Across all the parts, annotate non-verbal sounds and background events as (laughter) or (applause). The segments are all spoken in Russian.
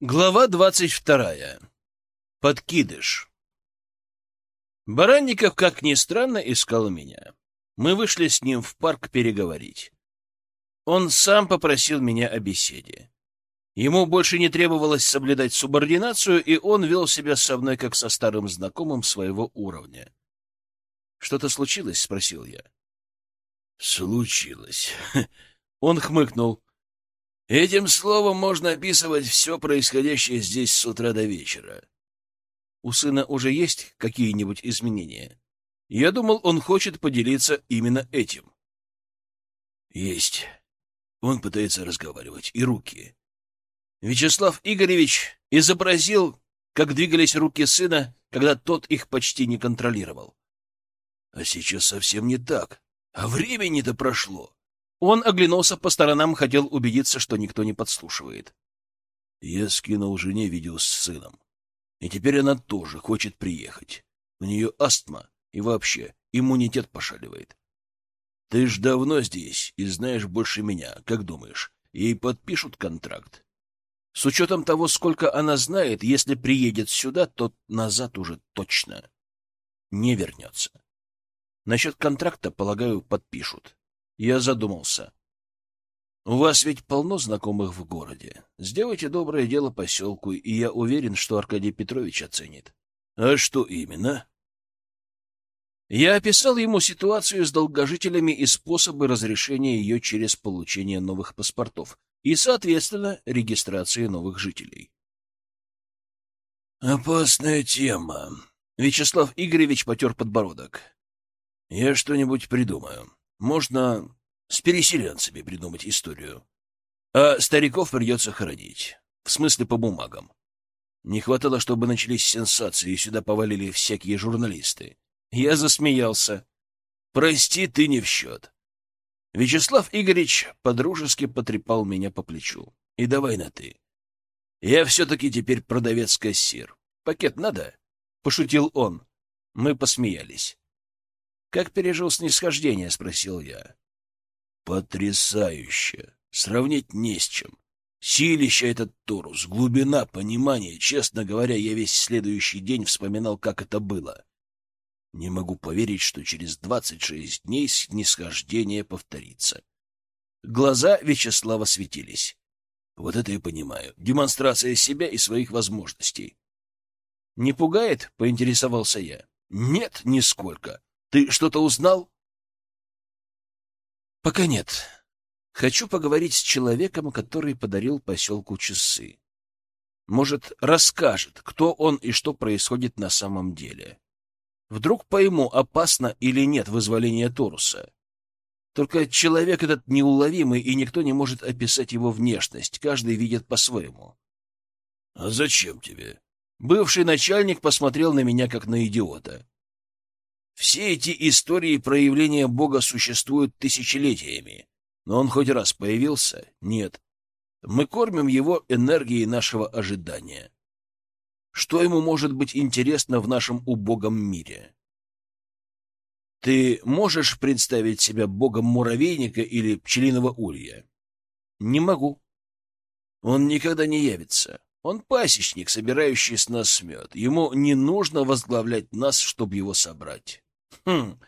Глава двадцать вторая. Подкидыш. Баранников, как ни странно, искал меня. Мы вышли с ним в парк переговорить. Он сам попросил меня о беседе. Ему больше не требовалось соблюдать субординацию, и он вел себя со мной, как со старым знакомым своего уровня. «Что-то случилось?» — спросил я. «Случилось». (laughs) Он хмыкнул. Этим словом можно описывать все происходящее здесь с утра до вечера. У сына уже есть какие-нибудь изменения? Я думал, он хочет поделиться именно этим. Есть. Он пытается разговаривать. И руки. Вячеслав Игоревич изобразил, как двигались руки сына, когда тот их почти не контролировал. А сейчас совсем не так. А времени-то прошло. Он оглянулся по сторонам, хотел убедиться, что никто не подслушивает. Я скинул жене видео с сыном. И теперь она тоже хочет приехать. У нее астма и вообще иммунитет пошаливает. Ты ж давно здесь и знаешь больше меня. Как думаешь, ей подпишут контракт? С учетом того, сколько она знает, если приедет сюда, то назад уже точно не вернется. Насчет контракта, полагаю, подпишут. Я задумался. У вас ведь полно знакомых в городе. Сделайте доброе дело поселку, и я уверен, что Аркадий Петрович оценит. А что именно? Я описал ему ситуацию с долгожителями и способы разрешения ее через получение новых паспортов и, соответственно, регистрации новых жителей. «Опасная тема», — Вячеслав Игоревич потер подбородок. «Я что-нибудь придумаю. Можно с переселенцами придумать историю. А стариков придется хоронить. В смысле, по бумагам. Не хватало, чтобы начались сенсации, и сюда повалили всякие журналисты. Я засмеялся. «Прости, ты не в счет». Вячеслав Игоревич подружески потрепал меня по плечу. «И давай на «ты». Я все-таки теперь продавец-кассир. Пакет надо?» — пошутил он. Мы посмеялись. «Как пережил снисхождение?» — спросил я. «Потрясающе! Сравнить не с чем. Силища этот Торус, глубина понимания. Честно говоря, я весь следующий день вспоминал, как это было. Не могу поверить, что через двадцать шесть дней снисхождение повторится». Глаза Вячеслава светились. Вот это я понимаю. Демонстрация себя и своих возможностей. «Не пугает?» — поинтересовался я. «Нет, нисколько. Ты что-то узнал? Пока нет. Хочу поговорить с человеком, который подарил поселку часы. Может, расскажет, кто он и что происходит на самом деле. Вдруг пойму, опасно или нет вызволение Торуса. Только человек этот неуловимый, и никто не может описать его внешность, каждый видит по-своему. — А зачем тебе? Бывший начальник посмотрел на меня, как на идиота. Все эти истории проявления Бога существуют тысячелетиями. Но он хоть раз появился? Нет. Мы кормим его энергией нашего ожидания. Что ему может быть интересно в нашем убогом мире? Ты можешь представить себя богом муравейника или пчелиного улья? Не могу. Он никогда не явится. Он пасечник, собирающий с нас мед. Ему не нужно возглавлять нас, чтобы его собрать. Хм,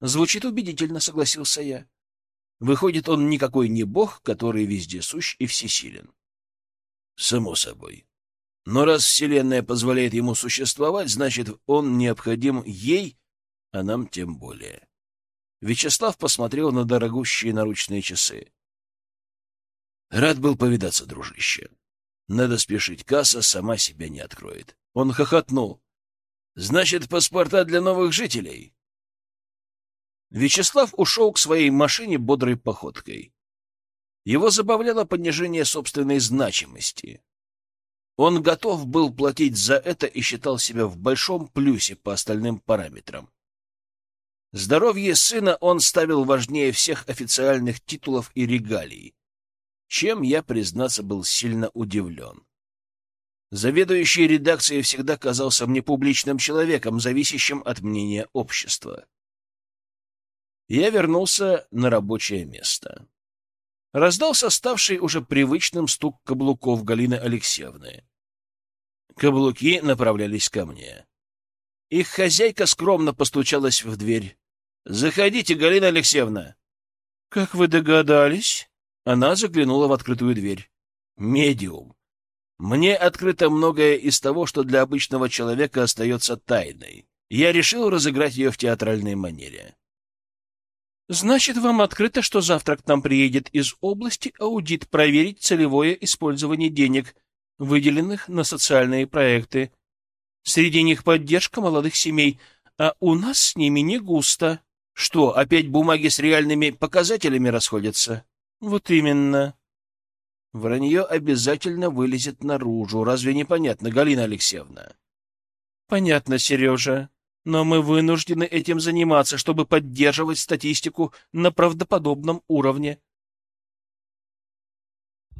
звучит убедительно, согласился я. Выходит, он никакой не бог, который везде сущ и всесилен. Само собой. Но раз Вселенная позволяет ему существовать, значит, он необходим ей, а нам тем более. Вячеслав посмотрел на дорогущие наручные часы. Рад был повидаться, дружище. Надо спешить, касса сама себя не откроет. Он хохотнул. Значит, паспорта для новых жителей. Вячеслав ушел к своей машине бодрой походкой. Его забавляло понижение собственной значимости. Он готов был платить за это и считал себя в большом плюсе по остальным параметрам. Здоровье сына он ставил важнее всех официальных титулов и регалий, чем я, признаться, был сильно удивлен. Заведующий редакцией всегда казался мне публичным человеком, зависящим от мнения общества. Я вернулся на рабочее место. раздался ставший уже привычным стук каблуков Галины Алексеевны. Каблуки направлялись ко мне. Их хозяйка скромно постучалась в дверь. «Заходите, Галина Алексеевна!» «Как вы догадались?» Она заглянула в открытую дверь. «Медиум. Мне открыто многое из того, что для обычного человека остается тайной. Я решил разыграть ее в театральной манере. Значит, вам открыто, что завтра к нам приедет из области аудит проверить целевое использование денег, выделенных на социальные проекты. Среди них поддержка молодых семей, а у нас с ними не густо. Что, опять бумаги с реальными показателями расходятся? Вот именно. Вранье обязательно вылезет наружу. Разве не понятно, Галина Алексеевна? Понятно, Сережа но мы вынуждены этим заниматься, чтобы поддерживать статистику на правдоподобном уровне.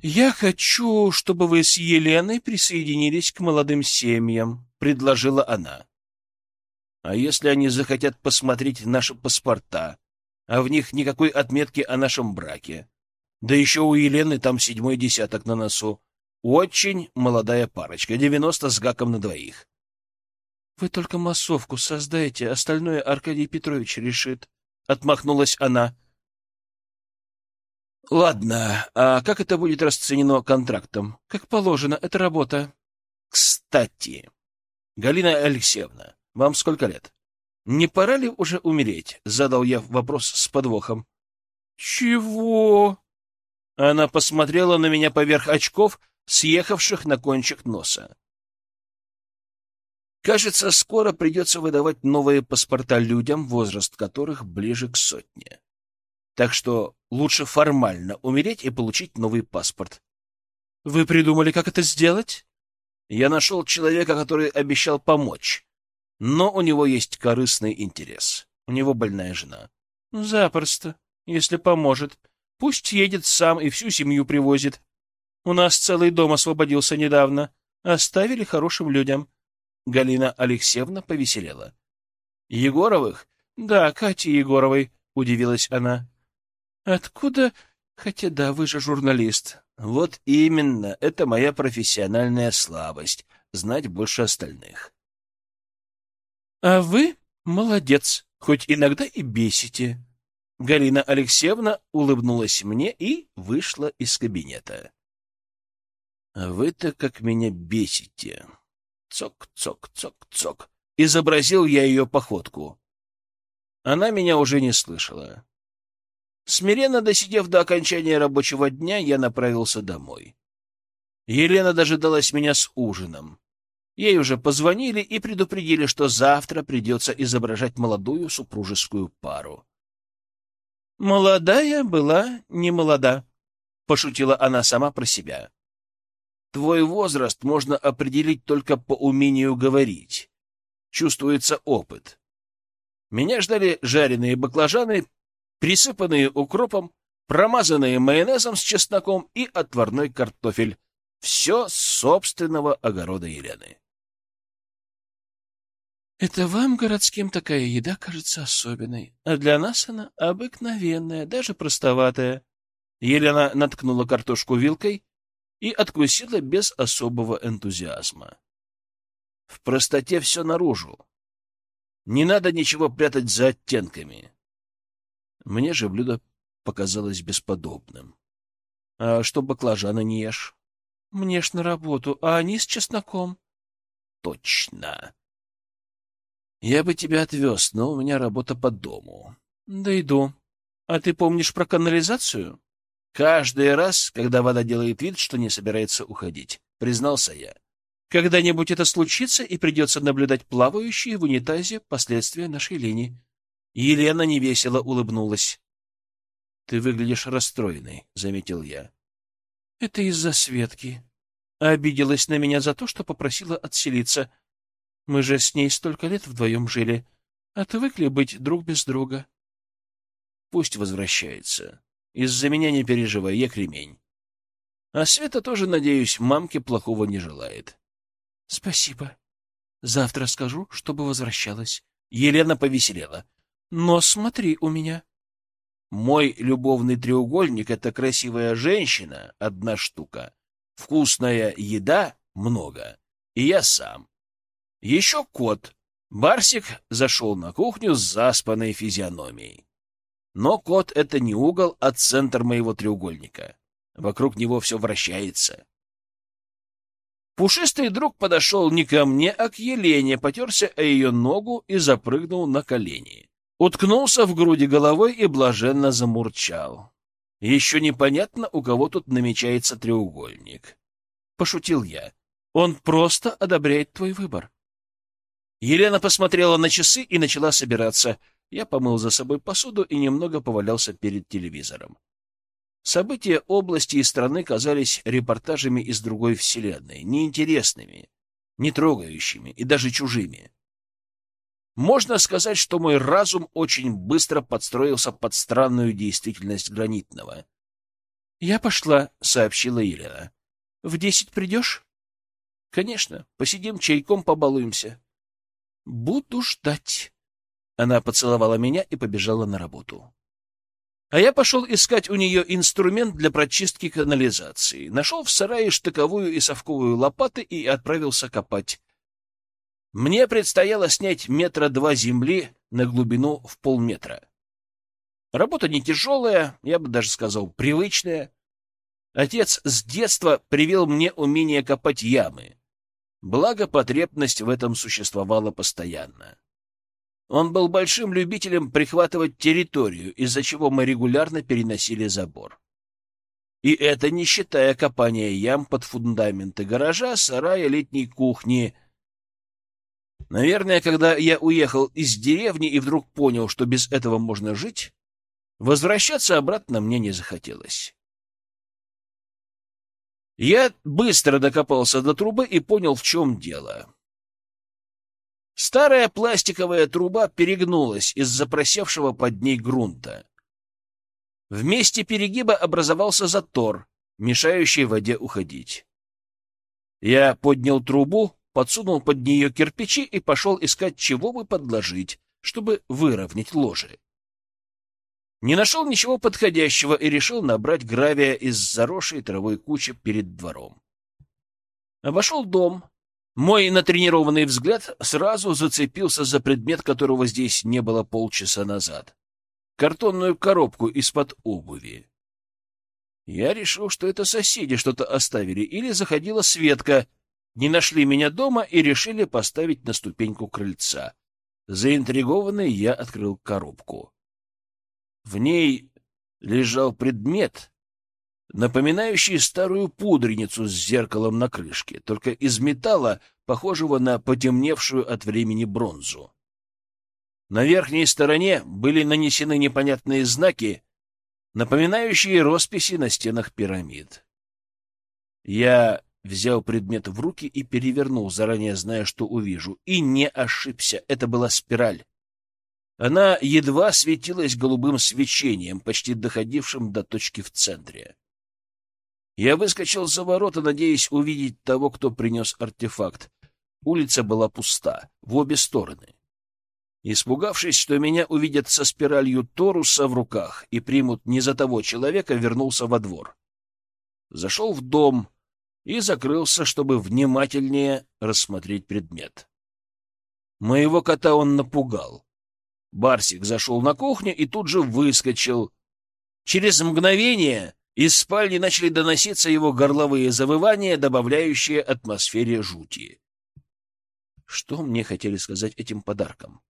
«Я хочу, чтобы вы с Еленой присоединились к молодым семьям», — предложила она. «А если они захотят посмотреть наши паспорта, а в них никакой отметки о нашем браке? Да еще у Елены там седьмой десяток на носу. Очень молодая парочка, девяносто с гаком на двоих. Вы только массовку создайте, остальное Аркадий Петрович решит. Отмахнулась она. Ладно, а как это будет расценено контрактом? Как положено, это работа. Кстати, Галина Алексеевна, вам сколько лет? Не пора ли уже умереть? Задал я вопрос с подвохом. Чего? Она посмотрела на меня поверх очков, съехавших на кончик носа. Кажется, скоро придется выдавать новые паспорта людям, возраст которых ближе к сотне. Так что лучше формально умереть и получить новый паспорт. Вы придумали, как это сделать? Я нашел человека, который обещал помочь, но у него есть корыстный интерес. У него больная жена. Запросто, если поможет. Пусть едет сам и всю семью привозит. У нас целый дом освободился недавно. Оставили хорошим людям. Галина Алексеевна повеселела. «Егоровых?» «Да, Кати Егоровой», — удивилась она. «Откуда? Хотя да, вы же журналист». «Вот именно, это моя профессиональная слабость — знать больше остальных». «А вы молодец, хоть иногда и бесите». Галина Алексеевна улыбнулась мне и вышла из кабинета. «А вы-то как меня бесите!» Цок-цок-цок-цок. Изобразил я ее походку. Она меня уже не слышала. Смиренно досидев до окончания рабочего дня, я направился домой. Елена дожидалась меня с ужином. Ей уже позвонили и предупредили, что завтра придется изображать молодую супружескую пару. «Молодая была не молода», — пошутила она сама про себя. Твой возраст можно определить только по умению говорить. Чувствуется опыт. Меня ждали жареные баклажаны, присыпанные укропом, промазанные майонезом с чесноком и отварной картофель. Все с собственного огорода Елены. Это вам, городским, такая еда кажется особенной, а для нас она обыкновенная, даже простоватая. Елена наткнула картошку вилкой и откусила без особого энтузиазма. В простоте все наружу. Не надо ничего прятать за оттенками. Мне же блюдо показалось бесподобным. А что баклажаны не ешь? Мне ж на работу, а они с чесноком. Точно. Я бы тебя отвез, но у меня работа по дому. Дойду. А ты помнишь про канализацию? Каждый раз, когда вода делает вид, что не собирается уходить, признался я. Когда-нибудь это случится, и придется наблюдать плавающие в унитазе последствия нашей линии. Елена невесело улыбнулась. — Ты выглядишь расстроенной, — заметил я. — Это из-за Светки. Обиделась на меня за то, что попросила отселиться. Мы же с ней столько лет вдвоем жили. Отвыкли быть друг без друга. Пусть возвращается. Из-за меня не переживай, я кремень. А Света тоже, надеюсь, мамке плохого не желает. — Спасибо. Завтра скажу, чтобы возвращалась. Елена повеселела. — Но смотри у меня. Мой любовный треугольник — это красивая женщина — одна штука, вкусная еда — много, и я сам. Еще кот. Барсик зашел на кухню с заспанной физиономией. Но кот — это не угол, а центр моего треугольника. Вокруг него все вращается. Пушистый друг подошел не ко мне, а к Елене, потерся о ее ногу и запрыгнул на колени. Уткнулся в груди головой и блаженно замурчал. Еще непонятно, у кого тут намечается треугольник. Пошутил я. Он просто одобряет твой выбор. Елена посмотрела на часы и начала собираться. Я помыл за собой посуду и немного повалялся перед телевизором. События области и страны казались репортажами из другой вселенной, неинтересными, не трогающими и даже чужими. Можно сказать, что мой разум очень быстро подстроился под странную действительность Гранитного. — Я пошла, — сообщила Елена. — В десять придешь? — Конечно. Посидим, чайком побалуемся. — Буду ждать. Она поцеловала меня и побежала на работу. А я пошел искать у нее инструмент для прочистки канализации. Нашел в сарае штыковую и совковую лопаты и отправился копать. Мне предстояло снять метра два земли на глубину в полметра. Работа не тяжелая, я бы даже сказал, привычная. Отец с детства привел мне умение копать ямы. Благо, потребность в этом существовала постоянно. Он был большим любителем прихватывать территорию, из-за чего мы регулярно переносили забор. И это не считая копания ям под фундаменты гаража, сарая, летней кухни. Наверное, когда я уехал из деревни и вдруг понял, что без этого можно жить, возвращаться обратно мне не захотелось. Я быстро докопался до трубы и понял, в чем дело. Старая пластиковая труба перегнулась из-за просевшего под ней грунта. В месте перегиба образовался затор, мешающий воде уходить. Я поднял трубу, подсунул под нее кирпичи и пошел искать, чего бы подложить, чтобы выровнять ложе. Не нашел ничего подходящего и решил набрать гравия из заросшей травой кучи перед двором. Обошел дом, мой натренированный взгляд сразу зацепился за предмет, которого здесь не было полчаса назад. Картонную коробку из-под обуви. Я решил, что это соседи что-то оставили, или заходила Светка, не нашли меня дома и решили поставить на ступеньку крыльца. Заинтригованный я открыл коробку. В ней лежал предмет, напоминающий старую пудреницу с зеркалом на крышке, только из металла, похожего на потемневшую от времени бронзу. На верхней стороне были нанесены непонятные знаки, напоминающие росписи на стенах пирамид. Я взял предмет в руки и перевернул, заранее зная, что увижу, и не ошибся. Это была спираль. Она едва светилась голубым свечением, почти доходившим до точки в центре. Я выскочил за ворота, надеясь увидеть того, кто принес артефакт. Улица была пуста, в обе стороны. Испугавшись, что меня увидят со спиралью Торуса в руках и примут не за того человека, вернулся во двор. Зашел в дом и закрылся, чтобы внимательнее рассмотреть предмет. Моего кота он напугал. Барсик зашел на кухню и тут же выскочил. Через мгновение из спальни начали доноситься его горловые завывания, добавляющие атмосфере жути. Что мне хотели сказать этим подарком?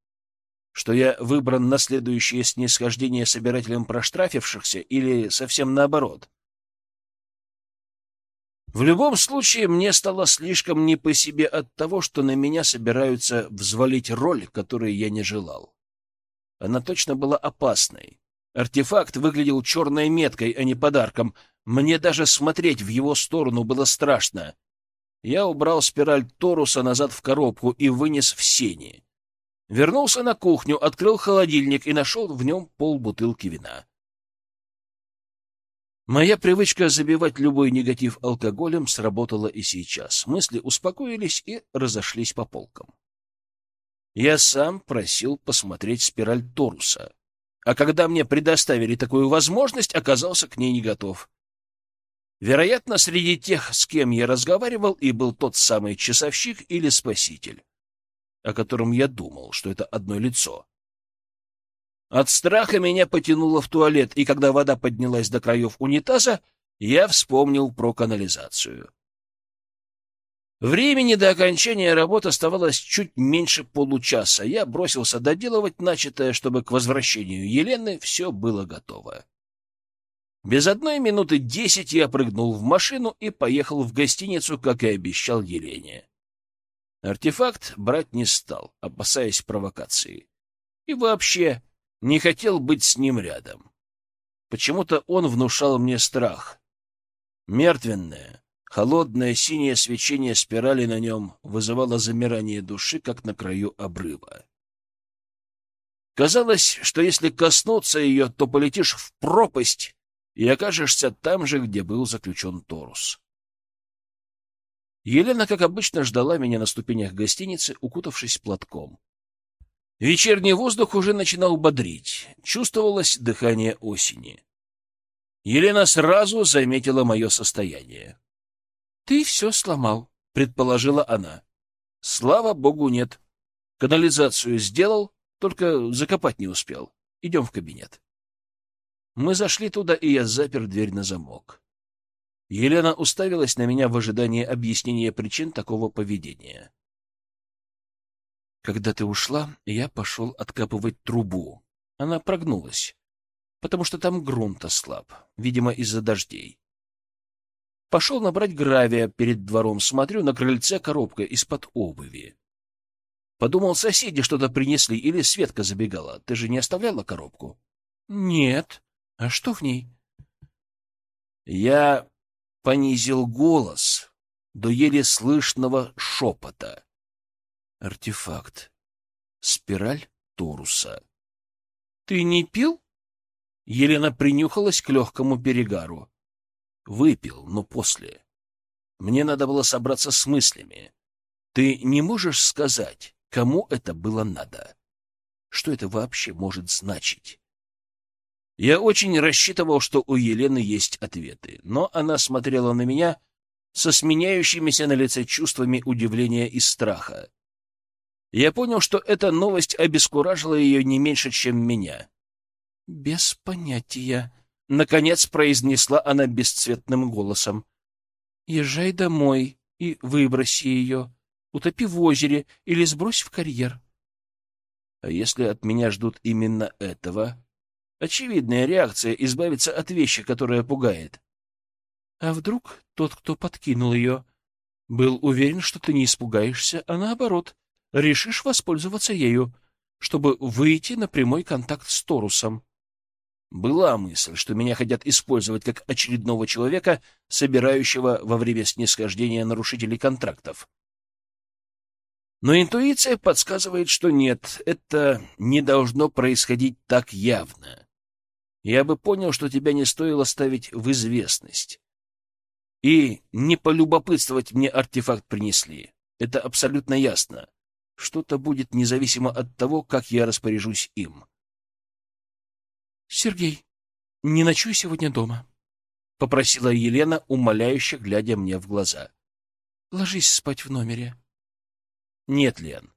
Что я выбран на следующее снисхождение собирателем проштрафившихся или совсем наоборот? В любом случае, мне стало слишком не по себе от того, что на меня собираются взвалить роль, которой я не желал. Она точно была опасной. Артефакт выглядел черной меткой, а не подарком. Мне даже смотреть в его сторону было страшно. Я убрал спираль Торуса назад в коробку и вынес в сени. Вернулся на кухню, открыл холодильник и нашел в нем полбутылки вина. Моя привычка забивать любой негатив алкоголем сработала и сейчас. Мысли успокоились и разошлись по полкам. Я сам просил посмотреть спираль Торуса. А когда мне предоставили такую возможность, оказался к ней не готов. Вероятно, среди тех, с кем я разговаривал, и был тот самый часовщик или спаситель, о котором я думал, что это одно лицо. От страха меня потянуло в туалет, и когда вода поднялась до краев унитаза, я вспомнил про канализацию. Времени до окончания работы оставалось чуть меньше получаса. Я бросился доделывать начатое, чтобы к возвращению Елены все было готово. Без одной минуты десять я прыгнул в машину и поехал в гостиницу, как и обещал Елене. Артефакт брать не стал, опасаясь провокации. И вообще не хотел быть с ним рядом. Почему-то он внушал мне страх. Мертвенное, холодное синее свечение спирали на нем вызывало замирание души, как на краю обрыва. Казалось, что если коснуться ее, то полетишь в пропасть и окажешься там же, где был заключен Торус. Елена, как обычно, ждала меня на ступенях гостиницы, укутавшись платком. Вечерний воздух уже начинал бодрить, чувствовалось дыхание осени. Елена сразу заметила мое состояние. — Ты все сломал, — предположила она. — Слава богу, нет. Канализацию сделал, только закопать не успел. Идем в кабинет. Мы зашли туда, и я запер дверь на замок. Елена уставилась на меня в ожидании объяснения причин такого поведения. Когда ты ушла, я пошел откапывать трубу. Она прогнулась, потому что там грунт ослаб, видимо, из-за дождей. Пошел набрать гравия перед двором, смотрю, на крыльце коробка из-под обуви. Подумал, соседи что-то принесли или Светка забегала. Ты же не оставляла коробку? — Нет. А что в ней? Я понизил голос до еле слышного шепота. Артефакт. Спираль Торуса. — Ты не пил? Елена принюхалась к легкому перегару. Выпил, но после. Мне надо было собраться с мыслями. Ты не можешь сказать, кому это было надо? Что это вообще может значить? Я очень рассчитывал, что у Елены есть ответы, но она смотрела на меня со сменяющимися на лице чувствами удивления и страха. Я понял, что эта новость обескуражила ее не меньше, чем меня. — Без понятия, — наконец произнесла она бесцветным голосом. — Езжай домой и выброси ее, утопи в озере или сбрось в карьер. А если от меня ждут именно этого, Очевидная реакция — избавиться от вещи, которая пугает. А вдруг тот, кто подкинул ее, был уверен, что ты не испугаешься, а наоборот, решишь воспользоваться ею, чтобы выйти на прямой контакт с Торусом? Была мысль, что меня хотят использовать как очередного человека, собирающего во время снисхождения нарушителей контрактов. Но интуиция подсказывает, что нет, это не должно происходить так явно я бы понял, что тебя не стоило ставить в известность. И не полюбопытствовать мне артефакт принесли. Это абсолютно ясно. Что-то будет независимо от того, как я распоряжусь им. — Сергей, не ночуй сегодня дома, — попросила Елена, умоляюще глядя мне в глаза. — Ложись спать в номере. — Нет, Лен,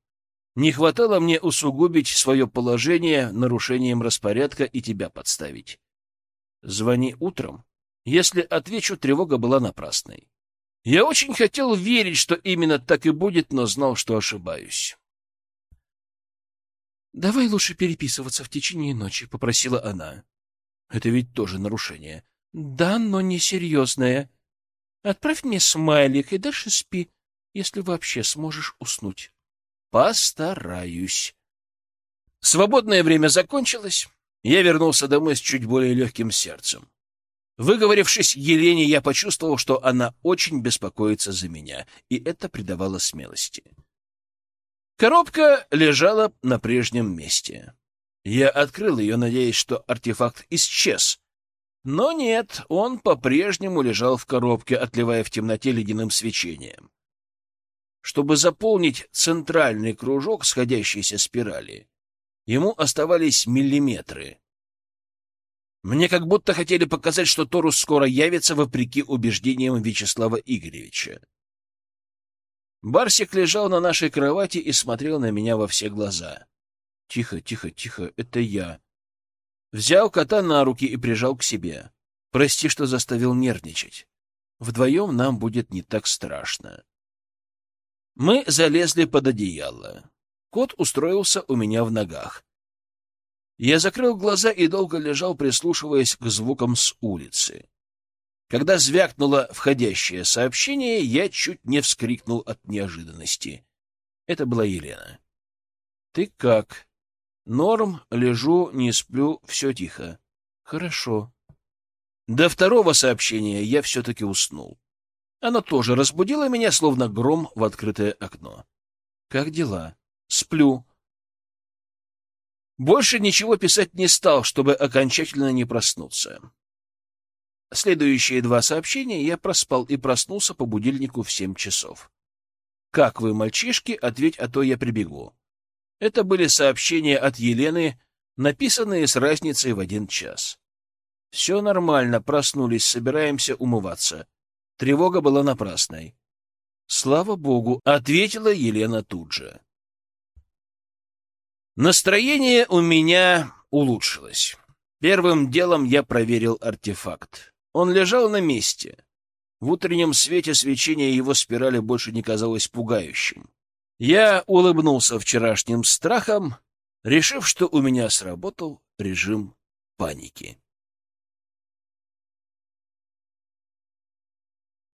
не хватало мне усугубить свое положение нарушением распорядка и тебя подставить. Звони утром. Если отвечу, тревога была напрасной. Я очень хотел верить, что именно так и будет, но знал, что ошибаюсь. «Давай лучше переписываться в течение ночи», — попросила она. «Это ведь тоже нарушение». «Да, но несерьезное. Отправь мне смайлик и дальше спи, если вообще сможешь уснуть». Постараюсь. Свободное время закончилось. Я вернулся домой с чуть более легким сердцем. Выговорившись Елене, я почувствовал, что она очень беспокоится за меня, и это придавало смелости. Коробка лежала на прежнем месте. Я открыл ее, надеясь, что артефакт исчез. Но нет, он по-прежнему лежал в коробке, отливая в темноте ледяным свечением. Чтобы заполнить центральный кружок сходящейся спирали, ему оставались миллиметры, Мне как будто хотели показать, что Торус скоро явится, вопреки убеждениям Вячеслава Игоревича. Барсик лежал на нашей кровати и смотрел на меня во все глаза. «Тихо, тихо, тихо, это я». Взял кота на руки и прижал к себе. «Прости, что заставил нервничать. Вдвоем нам будет не так страшно». Мы залезли под одеяло. Кот устроился у меня в ногах. Я закрыл глаза и долго лежал, прислушиваясь к звукам с улицы. Когда звякнуло входящее сообщение, я чуть не вскрикнул от неожиданности. Это была Елена. — Ты как? — Норм, лежу, не сплю, все тихо. — Хорошо. До второго сообщения я все-таки уснул. Оно тоже разбудило меня, словно гром в открытое окно. — Как дела? — Сплю. Больше ничего писать не стал, чтобы окончательно не проснуться. Следующие два сообщения я проспал и проснулся по будильнику в семь часов. «Как вы, мальчишки? Ответь, а то я прибегу». Это были сообщения от Елены, написанные с разницей в один час. «Все нормально, проснулись, собираемся умываться». Тревога была напрасной. «Слава богу», — ответила Елена тут же. Настроение у меня улучшилось. Первым делом я проверил артефакт. Он лежал на месте. В утреннем свете свечение его спирали больше не казалось пугающим. Я улыбнулся вчерашним страхом, решив, что у меня сработал режим паники.